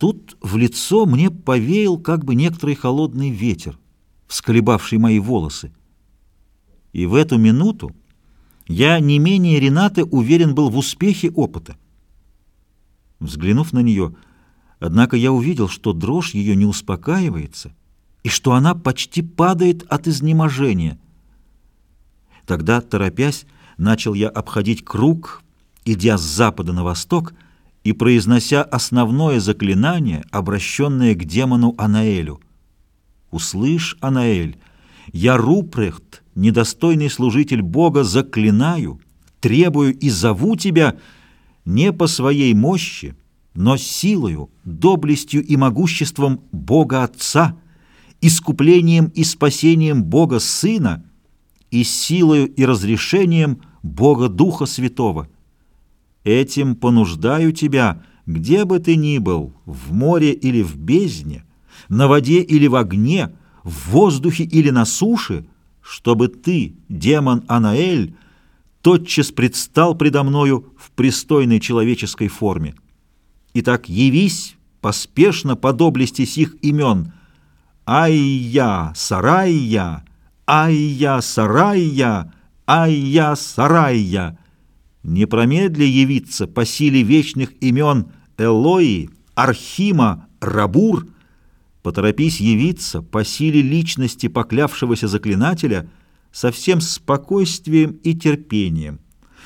Тут в лицо мне повеял как бы некоторый холодный ветер, всколебавший мои волосы. И в эту минуту я не менее Ренаты уверен был в успехе опыта. Взглянув на нее, однако я увидел, что дрожь ее не успокаивается и что она почти падает от изнеможения. Тогда, торопясь, начал я обходить круг, идя с запада на восток и произнося основное заклинание, обращенное к демону Анаэлю. «Услышь, Анаэль, я Рупрехт, недостойный служитель Бога, заклинаю, требую и зову тебя не по своей мощи, но силою, доблестью и могуществом Бога Отца, искуплением и спасением Бога Сына и силою и разрешением Бога Духа Святого. Этим понуждаю тебя, где бы ты ни был, в море или в бездне, на воде или в огне, в воздухе или на суше, чтобы ты, демон Анаэль, тотчас предстал предо мною в пристойной человеческой форме. Итак, явись поспешно по доблести сих имен. Ай-я, Сарай-я, Ай-я, Сарай-я, Ай-я, Сарай-я. Не промедли явиться по силе вечных имен Элои, Архима, Рабур. Поторопись явиться по силе личности поклявшегося заклинателя со всем спокойствием и терпением,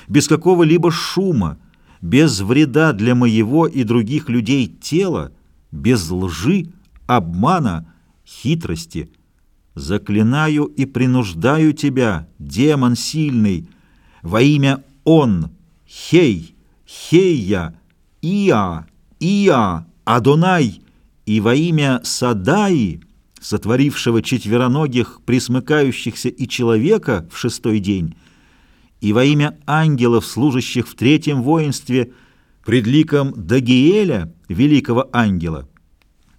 без какого-либо шума, без вреда для моего и других людей тела, без лжи, обмана, хитрости. Заклинаю и принуждаю тебя, демон сильный, во имя Он, Хей, Хея, Иа, Иа, Адонай, и во имя Садаи, сотворившего четвероногих, присмыкающихся и человека в шестой день, и во имя ангелов, служащих в третьем воинстве, пред ликом Дагиэля, великого ангела,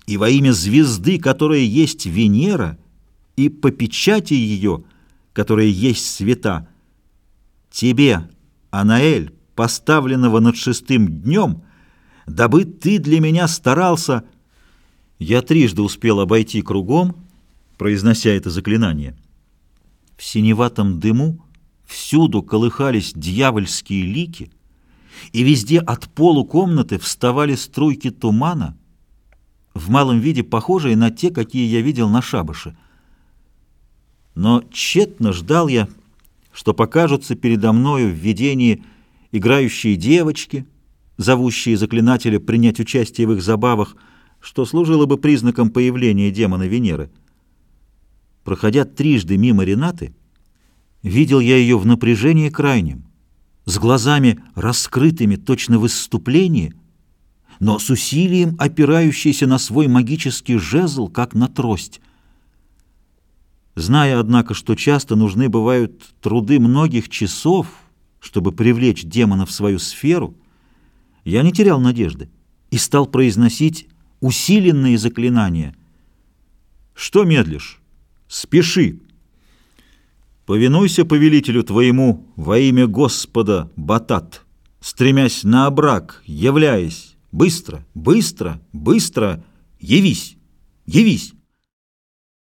и во имя звезды, которая есть Венера, и по печати ее, которая есть света, тебе, Анаэль, поставленного над шестым днем, дабы ты для меня старался. Я трижды успел обойти кругом, произнося это заклинание. В синеватом дыму Всюду колыхались дьявольские лики, и везде от полу комнаты вставали струйки тумана, в малом виде похожие на те, какие я видел на шабаше. Но тщетно ждал я, что покажутся передо мною в видении играющие девочки, зовущие заклинателя принять участие в их забавах, что служило бы признаком появления демона Венеры. Проходя трижды мимо Ренаты, Видел я ее в напряжении крайнем, с глазами раскрытыми точно в выступлении, но с усилием опирающейся на свой магический жезл, как на трость. Зная, однако, что часто нужны бывают труды многих часов, чтобы привлечь демона в свою сферу, я не терял надежды и стал произносить усиленные заклинания. «Что медлишь? Спеши!» Повинуйся повелителю твоему во имя Господа, Батат, стремясь на обрак, являясь, быстро, быстро, быстро, явись, явись.